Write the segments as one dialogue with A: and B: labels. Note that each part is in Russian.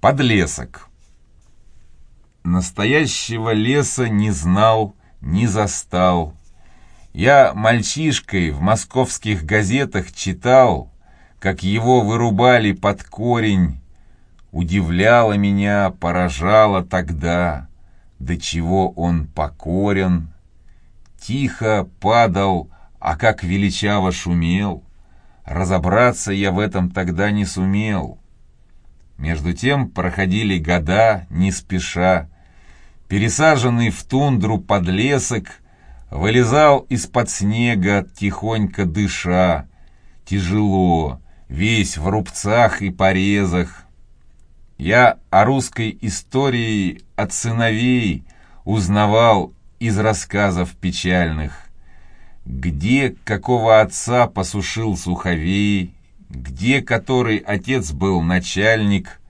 A: Подлесок. Настоящего леса не знал, не застал. Я мальчишкой в московских газетах читал, как его вырубали под корень. Удивляло меня, поражало тогда, до чего он покорен. Тихо падал, а как величаво шумел. Разобраться я в этом тогда не сумел. Между тем проходили года, не спеша. Пересаженный в тундру подлесок вылезал из-под снега, тихонько дыша. Тяжело, весь в рубцах и порезах. Я о русской истории от сыновей узнавал из рассказов печальных. Где какого отца посушил суховей, где который отец был начальник.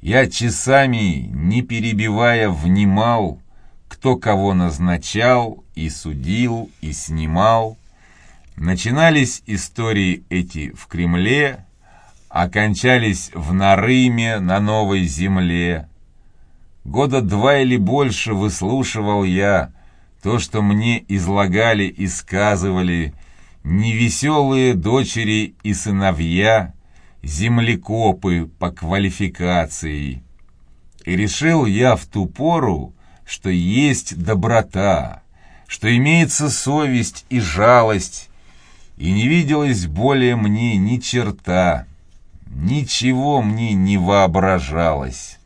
A: Я часами, не перебивая, внимал, кто кого назначал и судил, и снимал. Начинались истории эти в Кремле, окончались в Нарыме на новой земле. Года два или больше выслушивал я то, что мне излагали и сказывали, невеселые дочери и сыновья, землекопы по квалификации. И решил я в ту пору, что есть доброта, что имеется совесть и жалость, и не виделось более мне ни черта, ничего мне не воображалось.